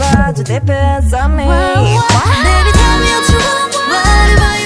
pode ter pensamento. Baby, tell me what you want, what